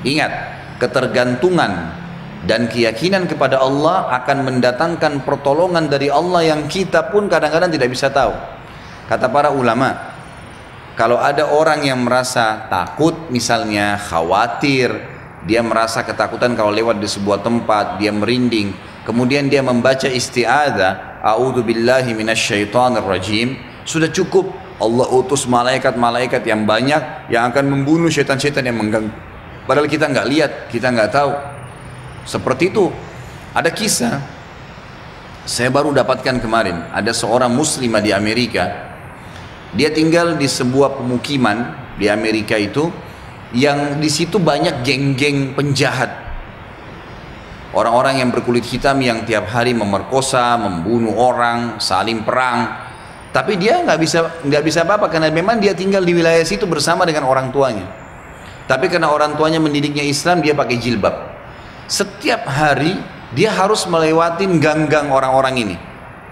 Ingat, ketergantungan dan keyakinan kepada Allah akan mendatangkan pertolongan dari Allah yang kita pun kadang-kadang tidak bisa tahu. Kata para ulama, kalau ada orang yang merasa takut misalnya khawatir, dia merasa ketakutan kalau lewat di sebuah tempat, dia merinding, kemudian dia membaca isti'adzah, a'udzu billahi minasyaitonir rajim, sudah cukup Allah utus malaikat-malaikat yang banyak yang akan membunuh syaitan-syaitan yang mengganggu. Padahal kita nggak lihat, kita nggak tahu. Seperti itu. Ada kisah, saya baru dapatkan kemarin, ada seorang muslimah di Amerika, dia tinggal di sebuah pemukiman di Amerika itu, yang di situ banyak geng-geng penjahat. Orang-orang yang berkulit hitam yang tiap hari memerkosa, membunuh orang, saling perang. Tapi dia nggak bisa nggak bisa apa-apa karena memang dia tinggal di wilayah situ bersama dengan orang tuanya. Tapi karena orang tuanya mendidiknya Islam, dia pakai jilbab setiap hari dia harus melewati gang-gang orang-orang ini.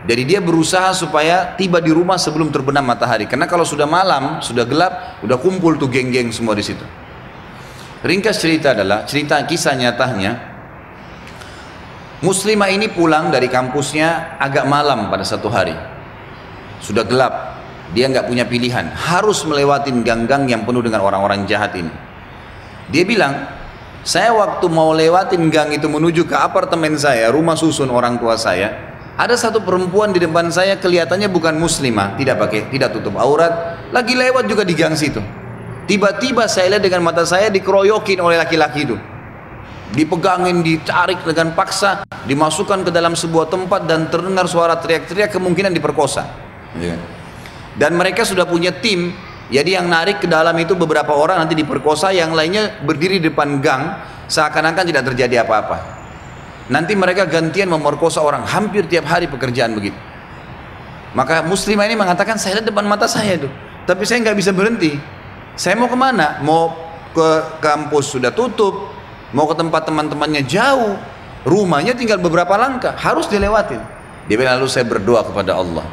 Jadi dia berusaha supaya tiba di rumah sebelum terbenam matahari. Karena kalau sudah malam, sudah gelap, udah kumpul tuh geng-geng semua di situ. Ringkas cerita adalah cerita kisah nyatanya. Muslimah ini pulang dari kampusnya agak malam pada satu hari. Sudah gelap, dia nggak punya pilihan, harus melewati gang-gang yang penuh dengan orang-orang jahat ini. Dia bilang, saya waktu mau lewatin gang itu menuju ke apartemen saya, rumah susun orang tua saya, ada satu perempuan di depan saya kelihatannya bukan muslimah, tidak pakai, tidak tutup aurat, lagi lewat juga di gang situ. Tiba-tiba saya lihat dengan mata saya dikeroyokin oleh laki-laki itu. Dipegangin, ditarik dengan paksa, dimasukkan ke dalam sebuah tempat dan terdengar suara teriak-teriak kemungkinan diperkosa. Dan mereka sudah punya tim jadi yang narik ke dalam itu beberapa orang nanti diperkosa, yang lainnya berdiri di depan gang, seakan-akan tidak terjadi apa-apa. Nanti mereka gantian memerkosa orang, hampir tiap hari pekerjaan begitu. Maka muslimah ini mengatakan, saya lihat depan mata saya itu, tapi saya nggak bisa berhenti. Saya mau ke mana? Mau ke kampus sudah tutup, mau ke tempat teman-temannya jauh, rumahnya tinggal beberapa langkah, harus dilewatin. Dia bilang lalu saya berdoa kepada Allah,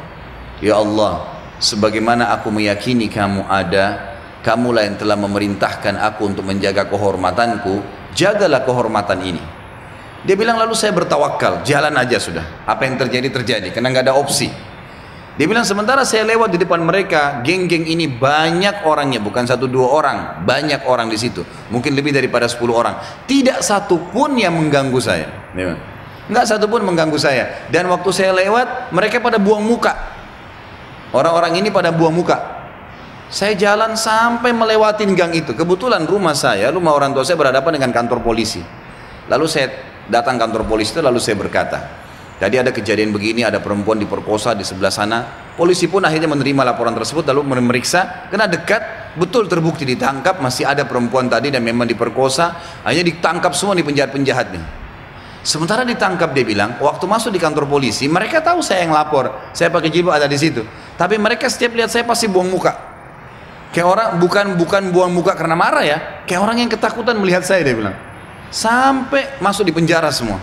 Ya Allah, sebagaimana aku meyakini kamu ada kamulah yang telah memerintahkan aku untuk menjaga kehormatanku jagalah kehormatan ini. Dia bilang lalu saya bertawakal jalan aja sudah. Apa yang terjadi terjadi karena nggak ada opsi. Dia bilang sementara saya lewat di depan mereka geng-geng ini banyak orangnya bukan satu dua orang banyak orang di situ. Mungkin lebih daripada sepuluh orang. Tidak satu pun yang mengganggu saya. Nggak satu pun mengganggu saya. Dan waktu saya lewat mereka pada buang muka Orang-orang ini pada buang muka. Saya jalan sampai melewati gang itu. Kebetulan rumah saya, rumah orang tua saya berhadapan dengan kantor polisi. Lalu saya datang kantor polisi itu lalu saya berkata, tadi ada kejadian begini, ada perempuan diperkosa di sebelah sana. Polisi pun akhirnya menerima laporan tersebut lalu memeriksa, kena dekat, betul terbukti ditangkap, masih ada perempuan tadi dan memang diperkosa, akhirnya ditangkap semua di penjahat-penjahatnya. Sementara ditangkap dia bilang, waktu masuk di kantor polisi, mereka tahu saya yang lapor, saya pakai jilbab ada di situ. Tapi mereka setiap lihat saya pasti buang muka. Kayak orang bukan bukan buang muka karena marah ya, kayak orang yang ketakutan melihat saya dia bilang. Sampai masuk di penjara semua.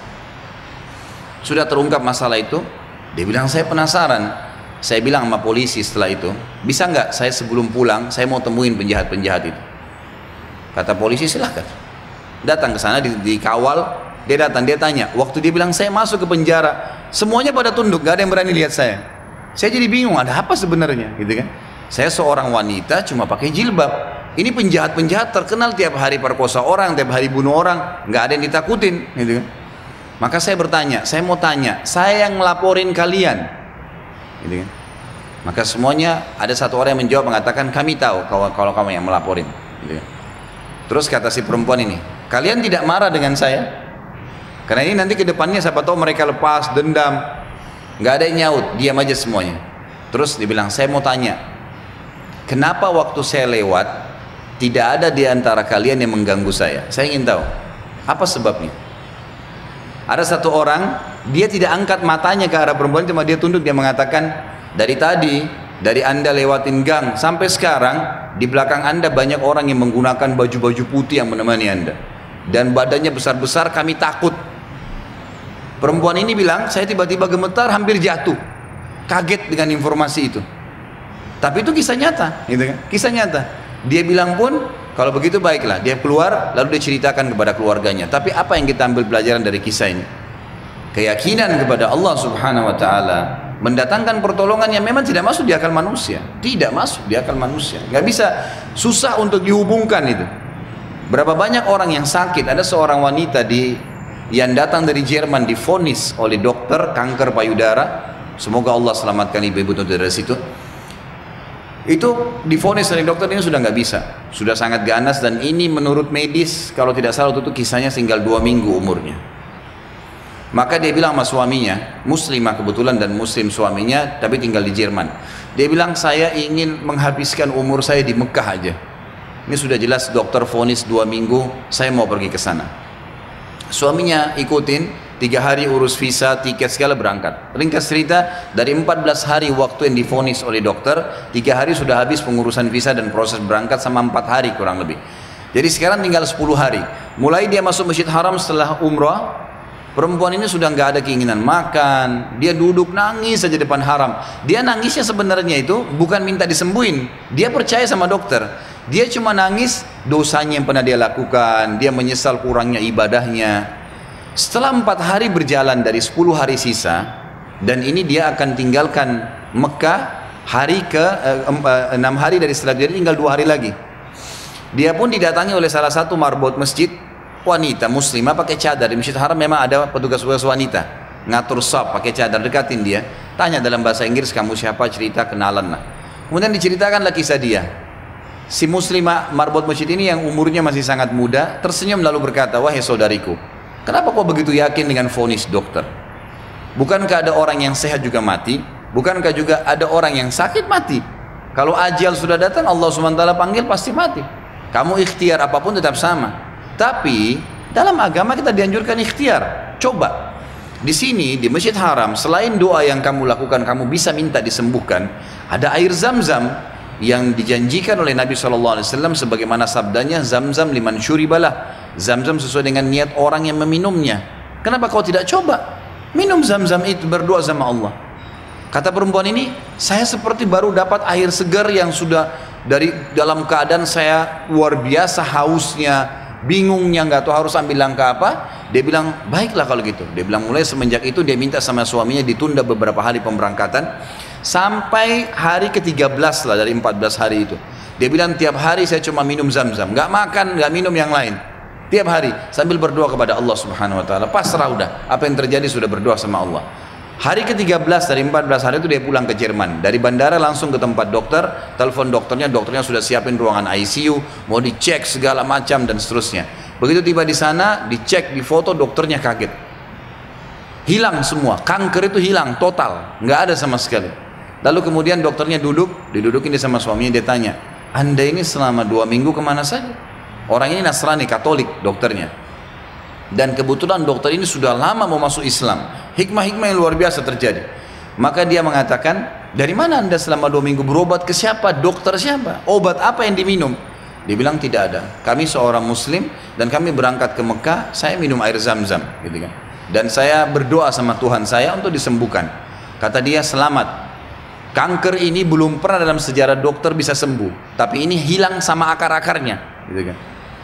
Sudah terungkap masalah itu, dia bilang saya penasaran. Saya bilang sama polisi setelah itu, bisa nggak saya sebelum pulang saya mau temuin penjahat-penjahat itu. Kata polisi silahkan. Datang ke sana dikawal, dia datang, dia tanya. Waktu dia bilang saya masuk ke penjara, semuanya pada tunduk, gak ada yang berani lihat saya. Saya jadi bingung, ada apa sebenarnya, gitu kan? Saya seorang wanita cuma pakai jilbab. Ini penjahat-penjahat terkenal tiap hari perkosa orang, tiap hari bunuh orang, nggak ada yang ditakutin, gitu kan? Maka saya bertanya, saya mau tanya, saya yang ngelaporin kalian, gitu kan? Maka semuanya ada satu orang yang menjawab mengatakan kami tahu kalau, kalau kamu yang melaporin. Gitu kan? Terus kata si perempuan ini, kalian tidak marah dengan saya? Karena ini nanti ke depannya siapa tahu mereka lepas dendam. Nggak ada yang nyaut, diam aja semuanya. Terus dibilang, saya mau tanya, kenapa waktu saya lewat tidak ada di antara kalian yang mengganggu saya? Saya ingin tahu, apa sebabnya? Ada satu orang, dia tidak angkat matanya ke arah perempuan, cuma dia tunduk, dia mengatakan, dari tadi, dari anda lewatin gang sampai sekarang, di belakang anda banyak orang yang menggunakan baju-baju putih yang menemani anda. Dan badannya besar-besar, kami takut Perempuan ini bilang, saya tiba-tiba gemetar hampir jatuh. Kaget dengan informasi itu. Tapi itu kisah nyata, gitu kan? Kisah nyata. Dia bilang pun, Kalau begitu baiklah, dia keluar lalu dia ceritakan kepada keluarganya. Tapi apa yang kita ambil pelajaran dari kisah ini? Keyakinan kepada Allah Subhanahu wa taala mendatangkan pertolongan yang memang tidak masuk di akal manusia. Tidak masuk di akal manusia. Nggak bisa susah untuk dihubungkan itu. Berapa banyak orang yang sakit? Ada seorang wanita di yang datang dari Jerman difonis oleh dokter kanker payudara. Semoga Allah selamatkan ibu-ibu dari situ. Itu difonis dari dokter ini sudah nggak bisa. Sudah sangat ganas dan ini menurut medis kalau tidak salah itu kisahnya tinggal dua minggu umurnya. Maka dia bilang sama suaminya muslimah kebetulan dan muslim suaminya tapi tinggal di Jerman. Dia bilang saya ingin menghabiskan umur saya di Mekah aja. Ini sudah jelas dokter fonis dua minggu saya mau pergi ke sana suaminya ikutin tiga hari urus visa, tiket segala berangkat. Ringkas cerita, dari 14 hari waktu yang difonis oleh dokter, tiga hari sudah habis pengurusan visa dan proses berangkat sama empat hari kurang lebih. Jadi sekarang tinggal 10 hari. Mulai dia masuk masjid haram setelah umrah, Perempuan ini sudah nggak ada keinginan makan, dia duduk nangis saja depan haram. Dia nangisnya sebenarnya itu bukan minta disembuhin, dia percaya sama dokter. Dia cuma nangis dosanya yang pernah dia lakukan, dia menyesal kurangnya ibadahnya, setelah empat hari berjalan dari sepuluh hari sisa, dan ini dia akan tinggalkan Mekah hari ke eh, eh, enam hari dari setelah jadi tinggal dua hari lagi. Dia pun didatangi oleh salah satu marbot masjid wanita muslimah pakai cadar. Di masjid haram memang ada petugas-petugas wanita ngatur sop pakai cadar dekatin dia. Tanya dalam bahasa Inggris kamu siapa? Cerita kenalan lah. Kemudian diceritakanlah kisah dia si muslimah marbot masjid ini yang umurnya masih sangat muda tersenyum lalu berkata wahai saudariku Kenapa kau begitu yakin dengan vonis dokter? Bukankah ada orang yang sehat juga mati? Bukankah juga ada orang yang sakit mati? Kalau ajal sudah datang Allah SWT panggil pasti mati. Kamu ikhtiar apa pun tetap sama. Tapi dalam agama kita dianjurkan ikhtiar. Coba. Di sini di Masjid Haram selain doa yang kamu lakukan kamu bisa minta disembuhkan, ada air zam-zam yang dijanjikan oleh Nabi SAW sebagaimana sabdanya zam-zam liman syuribalah Zam-zam sesuai dengan niat orang yang meminumnya. Kenapa kau tidak coba? Minum zam-zam itu berdoa sama Allah. Kata perempuan ini, saya seperti baru dapat air segar yang sudah dari dalam keadaan saya luar biasa hausnya, bingungnya nggak tahu harus ambil langkah apa. Dia bilang, baiklah kalau gitu. Dia bilang mulai semenjak itu dia minta sama suaminya ditunda beberapa hari pemberangkatan sampai hari ke-13 lah dari 14 hari itu. Dia bilang tiap hari saya cuma minum zam-zam, nggak makan, nggak minum yang lain tiap hari sambil berdoa kepada Allah Subhanahu wa taala. Pasrah udah, apa yang terjadi sudah berdoa sama Allah. Hari ke-13 dari 14 hari itu dia pulang ke Jerman. Dari bandara langsung ke tempat dokter, telepon dokternya, dokternya sudah siapin ruangan ICU, mau dicek segala macam dan seterusnya. Begitu tiba di sana, dicek di foto dokternya kaget. Hilang semua, kanker itu hilang total, nggak ada sama sekali. Lalu kemudian dokternya duduk, didudukin dia sama suaminya, dia tanya, anda ini selama dua minggu ke mana saja? Orang ini Nasrani, Katolik dokternya. Dan kebetulan dokter ini sudah lama mau masuk Islam. Hikmah-hikmah yang luar biasa terjadi. Maka dia mengatakan, dari mana anda selama dua minggu berobat ke siapa? Dokter siapa? Obat apa yang diminum? Dia bilang tidak ada. Kami seorang Muslim dan kami berangkat ke Mekah. Saya minum air zam-zam, gitu kan. Dan saya berdoa sama Tuhan saya untuk disembuhkan. Kata dia selamat. Kanker ini belum pernah dalam sejarah dokter bisa sembuh, tapi ini hilang sama akar-akarnya, gitu kan.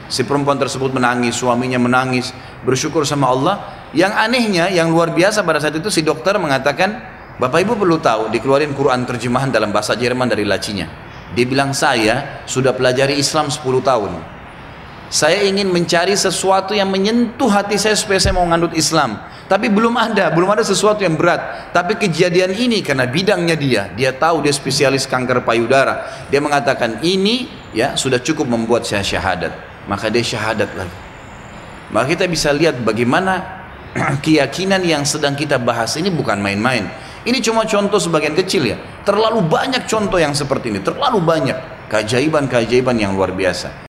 Si perempuan tersebut menangis, suaminya menangis, bersyukur sama Allah. Yang anehnya, yang luar biasa pada saat itu si dokter mengatakan, Bapak Ibu perlu tahu, dikeluarin Quran terjemahan dalam bahasa Jerman dari lacinya. Dia bilang, saya sudah pelajari Islam 10 tahun. Saya ingin mencari sesuatu yang menyentuh hati saya supaya saya mau ngandut Islam. Tapi belum ada, belum ada sesuatu yang berat. Tapi kejadian ini karena bidangnya dia, dia tahu dia spesialis kanker payudara. Dia mengatakan ini ya sudah cukup membuat saya syahadat maka dia syahadat lagi maka kita bisa lihat bagaimana keyakinan yang sedang kita bahas ini bukan main-main ini cuma contoh sebagian kecil ya terlalu banyak contoh yang seperti ini terlalu banyak keajaiban-keajaiban yang luar biasa